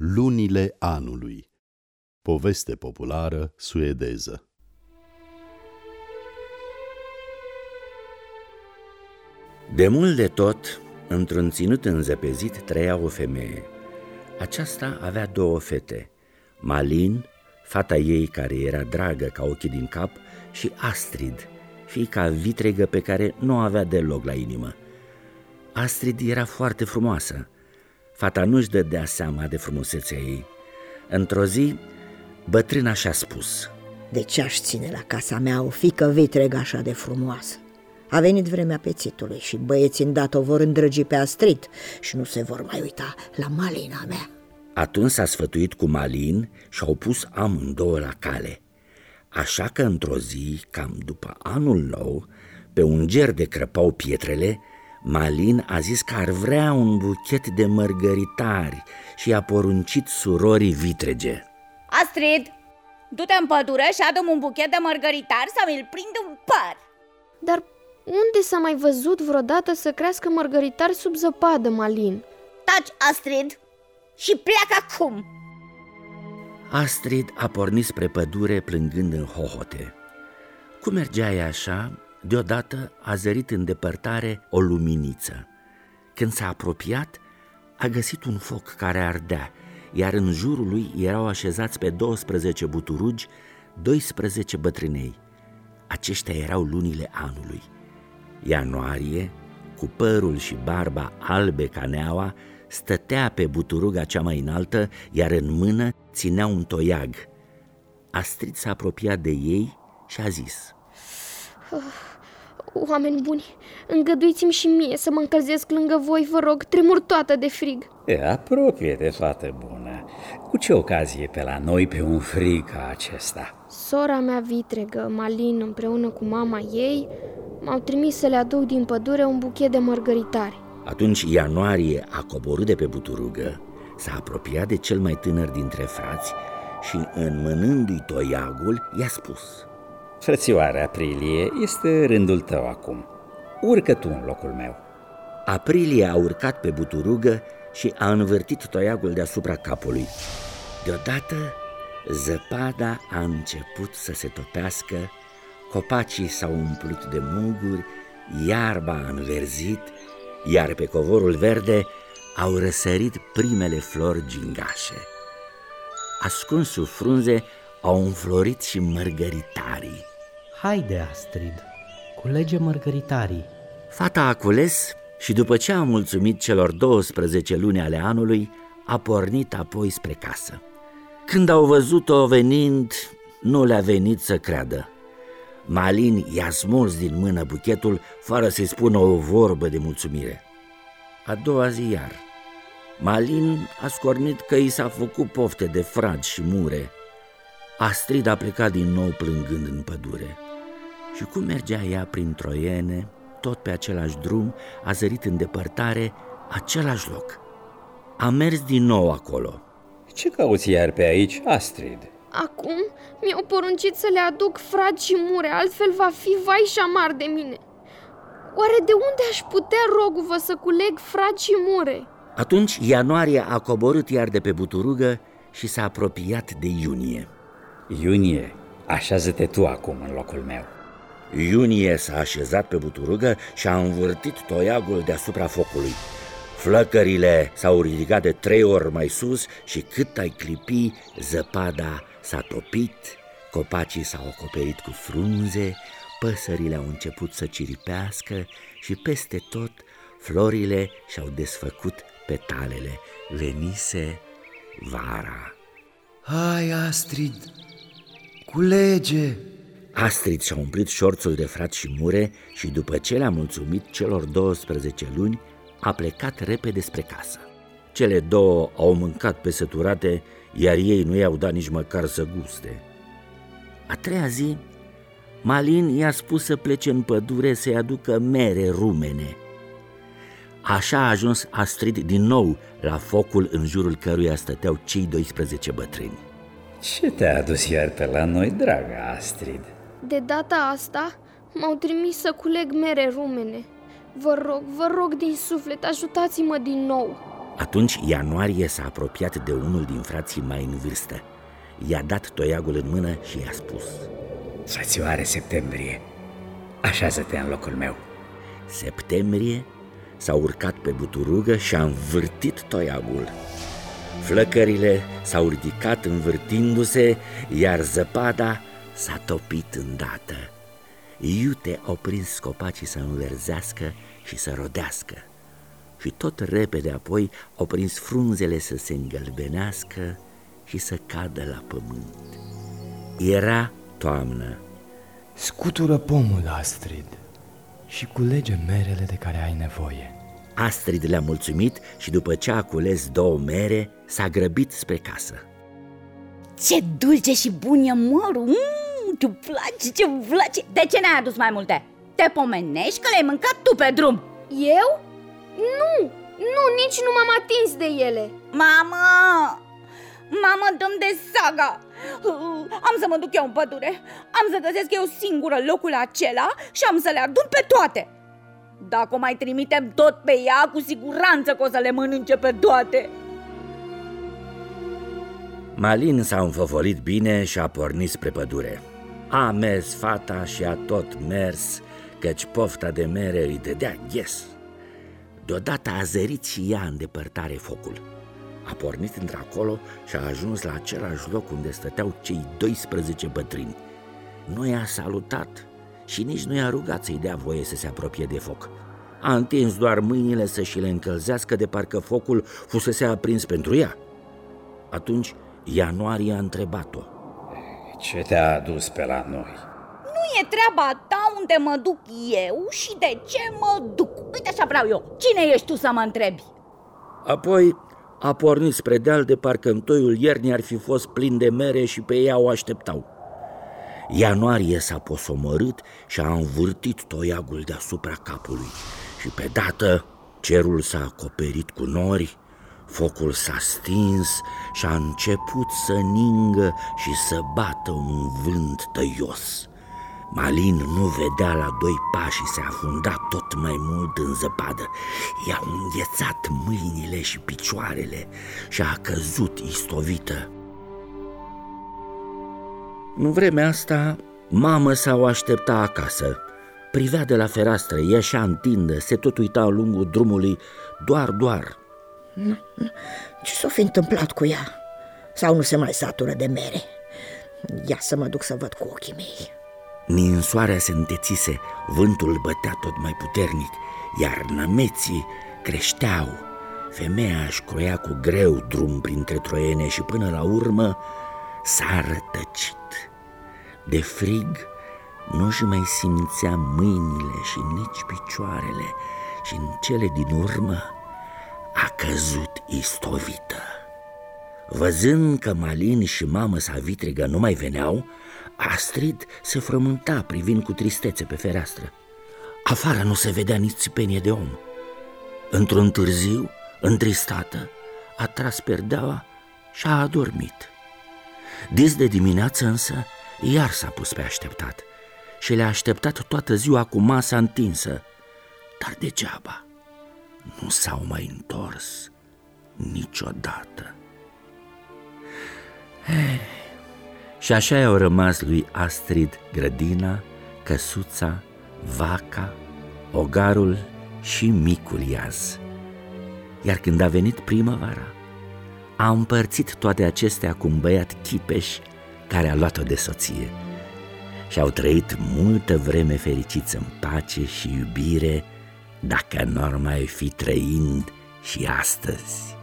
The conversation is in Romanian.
Lunile anului Poveste populară suedeză De mult de tot, într-un ținut înzăpezit, trăia o femeie. Aceasta avea două fete, Malin, fata ei care era dragă ca ochii din cap, și Astrid, fiica vitregă pe care nu o avea deloc la inimă. Astrid era foarte frumoasă. Fata nu-și dădea seama de frumusețea ei. Într-o zi, bătrâna și-a spus De ce aș ține la casa mea o fică vitregă așa de frumoasă? A venit vremea pețitului și băieții îndată o vor îndrăgi pe Astrid și nu se vor mai uita la malina mea. Atunci s-a sfătuit cu Malin și au pus amândouă la cale. Așa că într-o zi, cam după anul nou, pe un ger de crăpau pietrele, Malin a zis că ar vrea un buchet de mărgăritari și a poruncit surorii vitrege. Astrid, du-te în pădure și adu un buchet de mărgăritari să mi-l prind în păr. Dar unde s-a mai văzut vreodată să crească mărgăritari sub zăpadă, Malin? Taci, Astrid, și pleacă acum! Astrid a pornit spre pădure plângând în hohote. Cum mergea ea așa, deodată a zărit în depărtare o luminiță. Când s-a apropiat, a găsit un foc care ardea, iar în jurul lui erau așezați pe 12 buturugi 12 bătrânei. Aceștia erau lunile anului. Ianuarie, cu părul și barba albe ca neaua, stătea pe buturuga cea mai înaltă, iar în mână ținea un toiag. Astrid s-a apropiat de ei și a zis oh, Oameni buni, îngăduiți-mi și mie să mă încălzesc lângă voi, vă rog, tremur toată de frig. E, Apropie-te, fată bună. Cu ce ocazie pe la noi pe un frig ca acesta? Sora mea vitregă, Malin, împreună cu mama ei M-au trimis să le aduc din pădure un buchet de mărgăritari atunci Ianuarie a coborât de pe buturugă, s-a apropiat de cel mai tânăr dintre frați și, înmânându-i toiagul, i-a spus Frățioare Aprilie, este rândul tău acum. Urcă tu în locul meu. Aprilie a urcat pe buturugă și a învârtit toiagul deasupra capului. Deodată, zăpada a început să se topească, copacii s-au umplut de muguri, iarba a înverzit iar pe covorul verde au răsărit primele flori gingașe. Ascuns sub frunze au înflorit și mărgăritarii. Haide, Astrid, culege mărgăritarii. Fata a cules și după ce a mulțumit celor 12 luni ale anului, a pornit apoi spre casă. Când au văzut-o venind, nu le-a venit să creadă. Malin i-a smuls din mână buchetul fără să-i spună o vorbă de mulțumire. A doua zi iar. Malin a scornit că i s-a făcut pofte de fragi și mure. Astrid a plecat din nou plângând în pădure. Și cum mergea ea prin Troiene, tot pe același drum, a zărit în depărtare același loc. A mers din nou acolo. Ce cauți iar pe aici, Astrid? Acum mi-au poruncit să le aduc fragi și mure, altfel va fi vai și amar de mine. Oare de unde aș putea, roguvă, să culeg fragi și mure? Atunci Ianuarie a coborât iar de pe buturugă și s-a apropiat de Iunie. Iunie, așează-te tu acum în locul meu. Iunie s-a așezat pe buturugă și a învârtit toiagul deasupra focului. Flăcările s-au ridicat de trei ori mai sus și cât ai clipi, zăpada s-a topit, copacii s-au acoperit cu frunze, păsările au început să ciripească și peste tot florile și-au desfăcut petalele. Venise vara. Hai, Astrid, culege! Astrid și-a umplit șorțul de frat și mure și după ce le-a mulțumit celor 12 luni, a plecat repede spre casă. Cele două au mâncat pe săturate, iar ei nu i-au dat nici măcar să guste. A treia zi, Malin i-a spus să plece în pădure să-i aducă mere rumene. Așa a ajuns Astrid din nou la focul în jurul căruia stăteau cei 12 bătrâni. Ce te-a adus iar pe la noi, dragă Astrid? De data asta m-au trimis să culeg mere rumene. Vă rog, vă rog din suflet, ajutați-mă din nou. Atunci Ianuarie s-a apropiat de unul din frații mai în vârstă. I-a dat toiagul în mână și i-a spus Frățioare septembrie, așează-te în locul meu Septembrie s-a urcat pe buturugă și a învârtit toiagul Flăcările s-au ridicat învârtindu-se, iar zăpada s-a topit îndată Iute au prins copacii să înverzească și să rodească și tot repede apoi au prins frunzele să se îngălbenească și să cadă la pământ. Era toamnă. Scutură pomul, Astrid, și culege merele de care ai nevoie. Astrid le-a mulțumit și după ce a cules două mere, s-a grăbit spre casă. Ce dulce și bun e mărul! Mm, ce place, ce place! De ce n-ai adus mai multe? Te pomenești că le-ai mâncat tu pe drum! Eu? Nu, nu, nici nu m-am atins de ele Mamă! Mamă, dăm de saga! Am să mă duc eu în pădure Am să găsesc eu singură locul acela Și am să le adun pe toate Dacă o mai trimitem tot pe ea Cu siguranță că o să le mănânce pe toate Malin s-a înfăvolit bine și a pornit spre pădure A mers fata și a tot mers Căci pofta de mere îi dădea ghes Deodată a zărit și ea în depărtare focul. A pornit într-acolo și a ajuns la același loc unde stăteau cei 12 bătrâni. Nu i-a salutat și nici nu i-a rugat să-i dea voie să se apropie de foc. A întins doar mâinile să și le încălzească de parcă focul fusese aprins pentru ea. Atunci Ianuarie a întrebat-o. Ce te-a adus pe la noi? e treaba ta unde mă duc eu și de ce mă duc. Uite așa vreau eu. Cine ești tu să mă întrebi? Apoi a pornit spre deal de parcă în toiul iernii ar fi fost plin de mere și pe ea o așteptau. Ianuarie s-a posomărât și a învârtit toiagul deasupra capului și pe dată cerul s-a acoperit cu nori, focul s-a stins și a început să ningă și să bată un vânt tăios. Malin nu vedea la doi pași și se afunda tot mai mult în zăpadă. I-a înghețat mâinile și picioarele și a căzut istovită. În vremea asta, mamă s-au aștepta acasă. Privea de la fereastră, ieșea în tindă, se tot uita în lungul drumului, doar, doar. Ce s-a fi întâmplat cu ea? Sau nu se mai satură de mere? Ia să mă duc să văd cu ochii mei. Ninsoarea se întețise, vântul bătea tot mai puternic, iar nămeții creșteau. Femeia își croia cu greu drum printre troiene și până la urmă s-a rătăcit. De frig nu-și mai simțea mâinile și nici picioarele și în cele din urmă a căzut istovită. Văzând că Malin și mamă sa vitrigă nu mai veneau, Astrid se frământa privind cu tristețe pe fereastră. Afară nu se vedea nici țipenie de om. Într-un târziu, întristată, a tras perdeaua și a adormit. Dis de dimineață însă, iar s-a pus pe așteptat și le-a așteptat toată ziua cu masa întinsă, dar degeaba nu s-au mai întors niciodată. Hey. Și așa i-au rămas lui Astrid grădina, căsuța, vaca, ogarul și micul iaz. Iar când a venit primăvara, a împărțit toate acestea cu un băiat chipeș care a luat-o de soție. Și au trăit multă vreme fericiți în pace și iubire, dacă n mai fi trăind și astăzi.